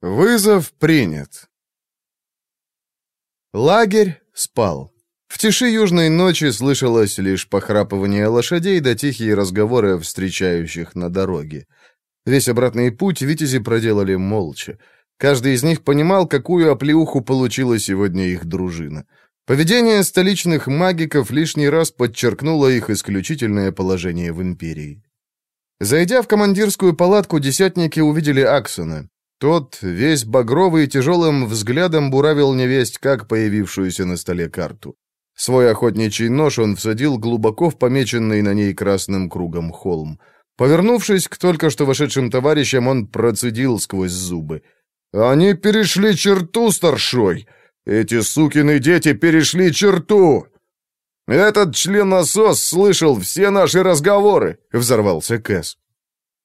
Вызов принят. Лагерь спал. В тиши южной ночи слышалось лишь похрапывание лошадей да тихие разговоры встречающих на дороге. Весь обратный путь витязи проделали молча. Каждый из них понимал, какую оплеуху получила сегодня их дружина. Поведение столичных магиков лишний раз подчеркнуло их исключительное положение в империи. Зайдя в командирскую палатку, десятники увидели Аксона. Тот, весь багровый и тяжелым взглядом буравил невесть, как появившуюся на столе карту. Свой охотничий нож он всадил глубоко в помеченный на ней красным кругом холм. Повернувшись к только что вошедшим товарищам, он процедил сквозь зубы. «Они перешли черту, старшой! Эти сукины дети перешли черту!» «Этот член-насос слышал все наши разговоры!» — взорвался Кэс.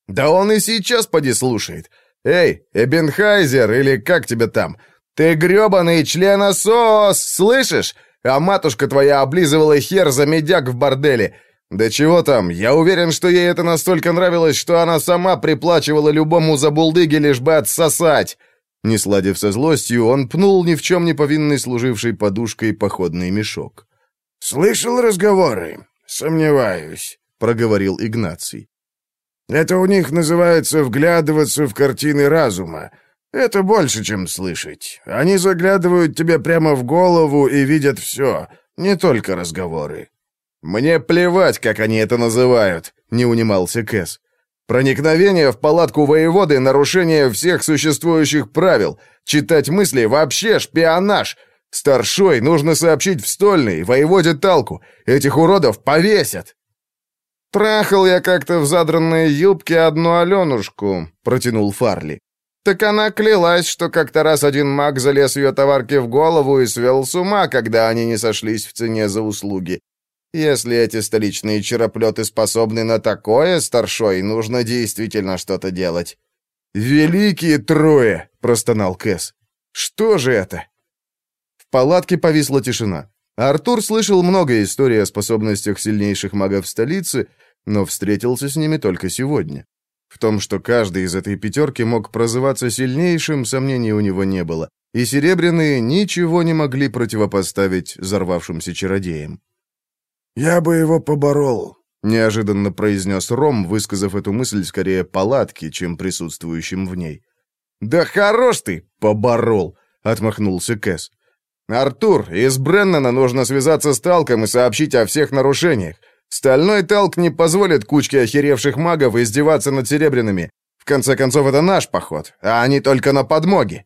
«Да он и сейчас поди слушает. «Эй, Эбенхайзер, или как тебя там? Ты грёбаный членосос, слышишь? А матушка твоя облизывала хер за медяк в борделе. Да чего там, я уверен, что ей это настолько нравилось, что она сама приплачивала любому за булдыги, лишь бы отсосать». Не сладив со злостью, он пнул ни в чем не повинный служивший подушкой походный мешок. «Слышал разговоры? Сомневаюсь», — проговорил Игнаций. Это у них называется вглядываться в картины разума. Это больше, чем слышать. Они заглядывают тебе прямо в голову и видят все, не только разговоры. «Мне плевать, как они это называют», — не унимался Кэс. «Проникновение в палатку воеводы — нарушение всех существующих правил. Читать мысли — вообще шпионаж. Старшой нужно сообщить в стольный, воеводе Талку. Этих уродов повесят». «Трахал я как-то в задранной юбке одну Аленушку», — протянул Фарли. «Так она клялась, что как-то раз один маг залез ее товарке в голову и свел с ума, когда они не сошлись в цене за услуги. Если эти столичные чероплеты способны на такое, старшой, нужно действительно что-то делать». «Великие трое!» — простонал Кэс. «Что же это?» В палатке повисла тишина. Артур слышал много историй о способностях сильнейших магов столицы, но встретился с ними только сегодня. В том, что каждый из этой пятерки мог прозываться сильнейшим, сомнений у него не было, и серебряные ничего не могли противопоставить взорвавшимся чародеям. «Я бы его поборол», — неожиданно произнес Ром, высказав эту мысль скорее палатке, чем присутствующим в ней. «Да хорош ты, поборол!» — отмахнулся Кэс. «Артур, из Бреннана нужно связаться с Талком и сообщить о всех нарушениях. Стальной талк не позволит кучке охеревших магов издеваться над серебряными. В конце концов, это наш поход, а они только на подмоге».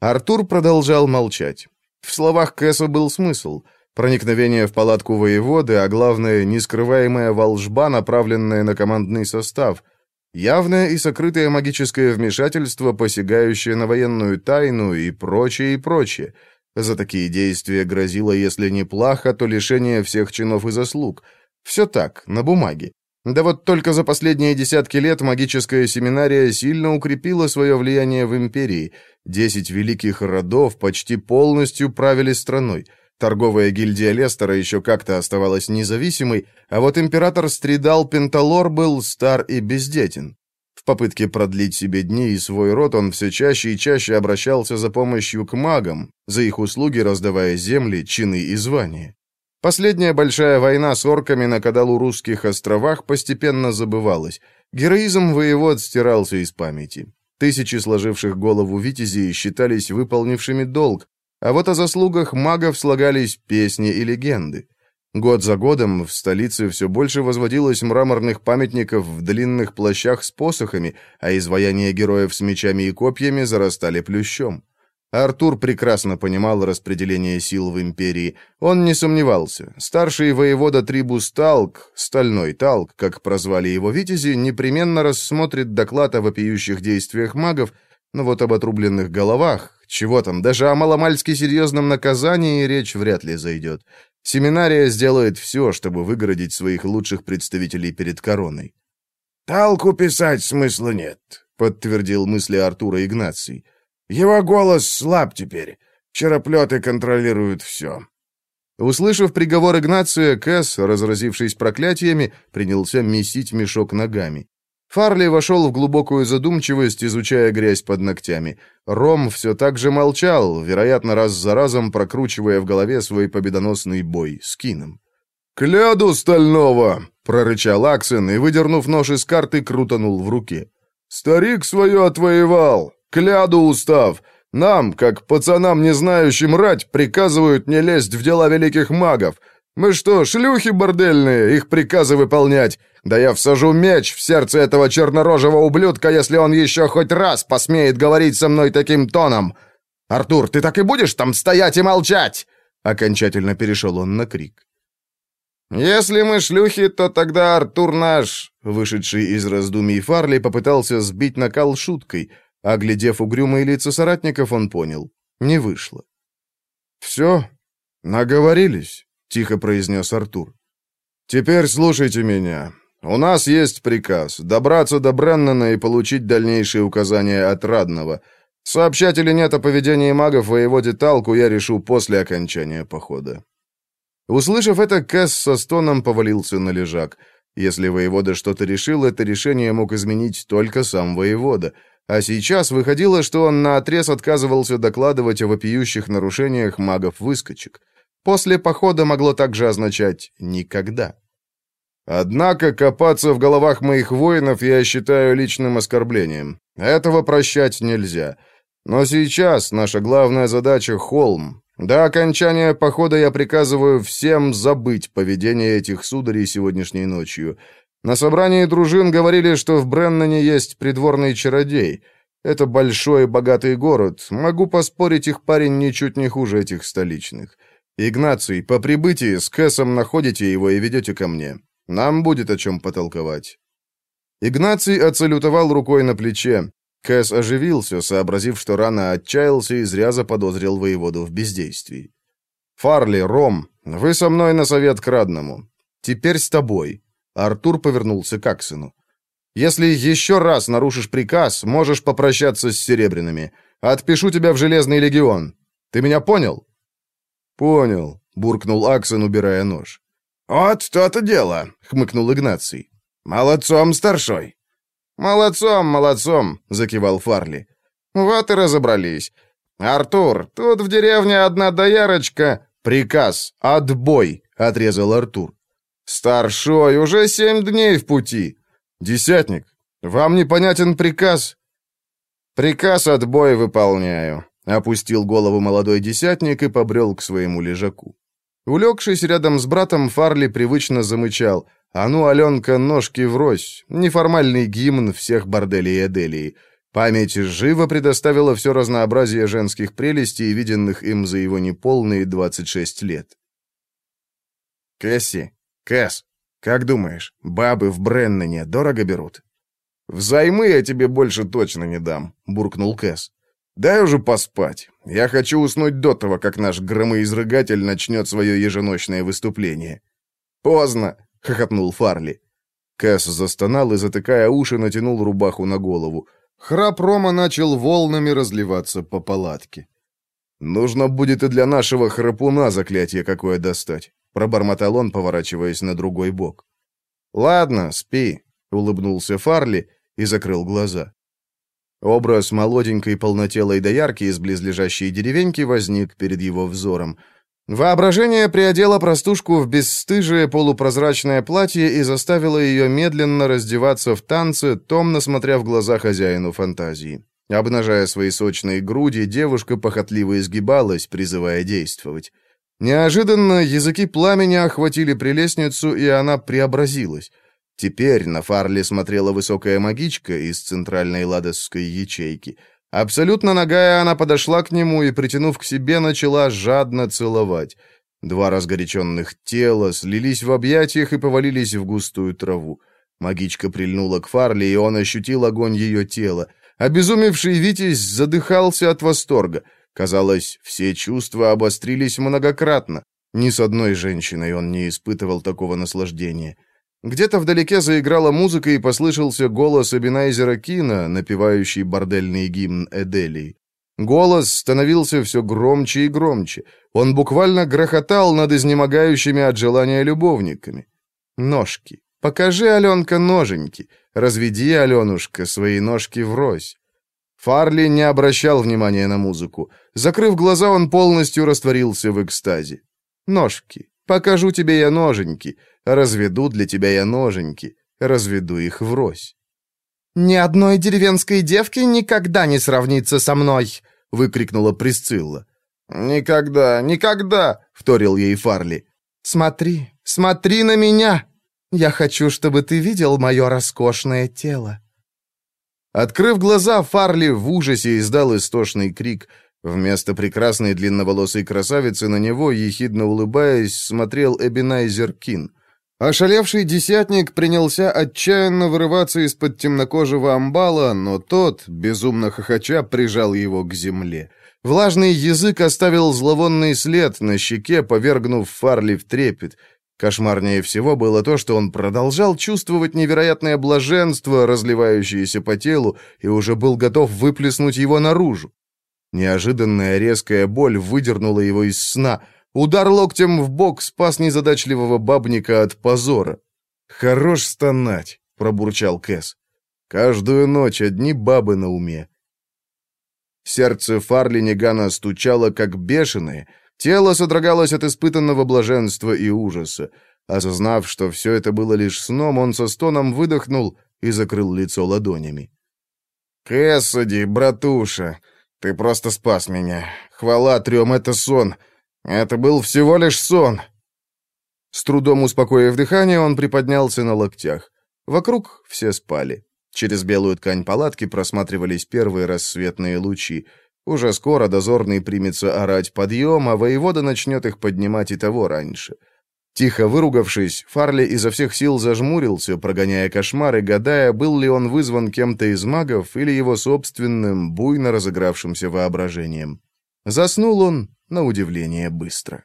Артур продолжал молчать. В словах Кэса был смысл. Проникновение в палатку воеводы, а главное, нескрываемая волжба, направленная на командный состав. Явное и сокрытое магическое вмешательство, посягающее на военную тайну и прочее, и прочее. За такие действия грозило, если не плохо, то лишение всех чинов и заслуг — все так, на бумаге. Да вот только за последние десятки лет магическая семинария сильно укрепила свое влияние в империи. Десять великих родов почти полностью правили страной. Торговая гильдия Лестера еще как-то оставалась независимой, а вот император Стридал Пенталор был стар и бездетен. В попытке продлить себе дни и свой род он все чаще и чаще обращался за помощью к магам, за их услуги раздавая земли, чины и звания. Последняя большая война с орками на Кадалу-Русских островах постепенно забывалась. Героизм воевод стирался из памяти. Тысячи сложивших голову витязей считались выполнившими долг, а вот о заслугах магов слагались песни и легенды. Год за годом в столице все больше возводилось мраморных памятников в длинных плащах с посохами, а изваяния героев с мечами и копьями зарастали плющом. Артур прекрасно понимал распределение сил в империи. Он не сомневался. Старший воевода Трибус Талк, Стальной Талк, как прозвали его витязи, непременно рассмотрит доклад о вопиющих действиях магов, но вот об отрубленных головах, чего там, даже о маломальски серьезном наказании речь вряд ли зайдет. Семинария сделает все, чтобы выгородить своих лучших представителей перед короной. «Талку писать смысла нет», — подтвердил мысли Артура Игнаций. Его голос слаб теперь. Чероплеты контролируют все». Услышав приговор Игнация, Кэс, разразившись проклятиями, принялся месить мешок ногами. Фарли вошел в глубокую задумчивость, изучая грязь под ногтями. Ром все так же молчал, вероятно, раз за разом прокручивая в голове свой победоносный бой с Кином. «Кляду стального!» — прорычал Аксен и, выдернув нож из карты, крутанул в руке. «Старик свое отвоевал! Кляду устав! Нам, как пацанам, не знающим рать, приказывают не лезть в дела великих магов! Мы что, шлюхи бордельные, их приказы выполнять? Да я всажу меч в сердце этого чернорожего ублюдка, если он еще хоть раз посмеет говорить со мной таким тоном. Артур, ты так и будешь там стоять и молчать?» Окончательно перешел он на крик. «Если мы шлюхи, то тогда Артур наш...» Вышедший из раздумий Фарли попытался сбить накал шуткой. Оглядев угрюмые лица соратников, он понял. Не вышло. «Все, наговорились», — тихо произнес Артур. «Теперь слушайте меня. У нас есть приказ — добраться до Бреннана и получить дальнейшие указания от Радного. Сообщать или нет о поведении магов воеводе Талку я решу после окончания похода». Услышав это, Кэс со стоном повалился на лежак. Если воевода что-то решил, это решение мог изменить только сам воевода. А сейчас выходило, что он наотрез отказывался докладывать о вопиющих нарушениях магов-выскочек. После похода могло также означать «никогда». Однако копаться в головах моих воинов я считаю личным оскорблением. Этого прощать нельзя. Но сейчас наша главная задача — холм. До окончания похода я приказываю всем забыть поведение этих сударей сегодняшней ночью. На собрании дружин говорили, что в Бреннане есть придворный чародей. Это большой и богатый город. Могу поспорить, их парень ничуть не хуже этих столичных. Игнаций, по прибытии с Кэсом находите его и ведете ко мне. Нам будет о чем потолковать». Игнаций отсалютовал рукой на плече. Кэс оживился, сообразив, что рано отчаялся и зря заподозрил воеводу в бездействии. «Фарли, Ром, вы со мной на совет к Радному. Теперь с тобой». Артур повернулся к Аксену. «Если еще раз нарушишь приказ, можешь попрощаться с Серебряными. Отпишу тебя в Железный легион. Ты меня понял?» «Понял», — буркнул Аксен, убирая нож. «Вот то-то дело», — хмыкнул Игнаций. «Молодцом, старшой». «Молодцом, молодцом», — закивал Фарли. «Вот и разобрались. Артур, тут в деревне одна доярочка...» «Приказ, отбой», — отрезал Артур. «Старшой, уже семь дней в пути. Десятник, вам непонятен приказ?» «Приказ отбой выполняю», — опустил голову молодой десятник и побрел к своему лежаку. Улегшись рядом с братом, Фарли привычно замычал. «А ну, Аленка, ножки врозь!» Неформальный гимн всех борделей Эделии. Память живо предоставила все разнообразие женских прелестей, виденных им за его неполные 26 лет. «Кэсси, Кэс, как думаешь, бабы в Бреннане дорого берут?» «Взаймы я тебе больше точно не дам», — буркнул Кэс. Дай уже поспать. Я хочу уснуть до того, как наш громоизрыгатель начнет свое еженочное выступление». «Поздно», — хохотнул Фарли. Кэс застонал и, затыкая уши, натянул рубаху на голову. Храп Рома начал волнами разливаться по палатке. «Нужно будет и для нашего храпуна заклятие какое достать», — пробормотал он, поворачиваясь на другой бок. «Ладно, спи», — улыбнулся Фарли и закрыл глаза. Образ молоденькой полнотелой доярки из близлежащей деревеньки возник перед его взором. Воображение приодело простушку в бесстыжее полупрозрачное платье и заставило ее медленно раздеваться в танце, томно смотря в глаза хозяину фантазии. Обнажая свои сочные груди, девушка похотливо изгибалась, призывая действовать. Неожиданно языки пламени охватили прелестницу, и она преобразилась. Теперь на Фарли смотрела высокая магичка из центральной ладосской ячейки. Абсолютно нагая она подошла к нему и, притянув к себе, начала жадно целовать. Два разгоряченных тела слились в объятиях и повалились в густую траву. Магичка прильнула к Фарли, и он ощутил огонь ее тела. Обезумевший Витязь задыхался от восторга. Казалось, все чувства обострились многократно. Ни с одной женщиной он не испытывал такого наслаждения. Где-то вдалеке заиграла музыка и послышался голос Эбенайзера Кина, напевающий бордельный гимн Эделии. Голос становился все громче и громче. Он буквально грохотал над изнемогающими от желания любовниками. Ножки. Покажи, Аленка, ноженьки. Разведи, Аленушка, свои ножки врозь. Фарли не обращал внимания на музыку. Закрыв глаза, он полностью растворился в экстазе. Ножки. Покажу тебе я ноженьки. Разведу для тебя я ноженьки. Разведу их врозь. «Ни одной деревенской девки никогда не сравнится со мной!» — выкрикнула Присцилла. «Никогда, никогда!» — вторил ей Фарли. «Смотри, смотри на меня! Я хочу, чтобы ты видел мое роскошное тело!» Открыв глаза, Фарли в ужасе издал истошный крик. Вместо прекрасной длинноволосой красавицы на него, ехидно улыбаясь, смотрел Эбинайзер Кин. Ошалевший десятник принялся отчаянно вырываться из-под темнокожего амбала, но тот, безумно хохоча, прижал его к земле. Влажный язык оставил зловонный след на щеке, повергнув Фарли в трепет. Кошмарнее всего было то, что он продолжал чувствовать невероятное блаженство, разливающееся по телу, и уже был готов выплеснуть его наружу. Неожиданная резкая боль выдернула его из сна. Удар локтем в бок спас незадачливого бабника от позора. «Хорош стонать», — пробурчал Кэс. «Каждую ночь одни бабы на уме». Сердце Фарли Негана стучало, как бешеное — Тело содрогалось от испытанного блаженства и ужаса. Осознав, что все это было лишь сном, он со стоном выдохнул и закрыл лицо ладонями. «Кэссиди, братуша, ты просто спас меня. Хвала трем, это сон. Это был всего лишь сон». С трудом успокоив дыхание, он приподнялся на локтях. Вокруг все спали. Через белую ткань палатки просматривались первые рассветные лучи. Уже скоро дозорный примется орать подъем, а воевода начнет их поднимать и того раньше. Тихо выругавшись, Фарли изо всех сил зажмурился, прогоняя кошмары, гадая, был ли он вызван кем-то из магов или его собственным, буйно разыгравшимся воображением. Заснул он, на удивление, быстро.